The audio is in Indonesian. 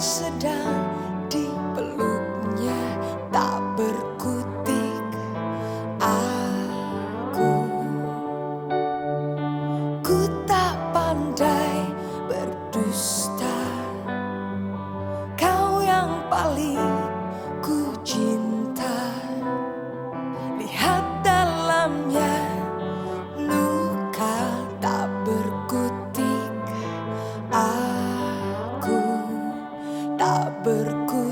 sit down. tak berkurang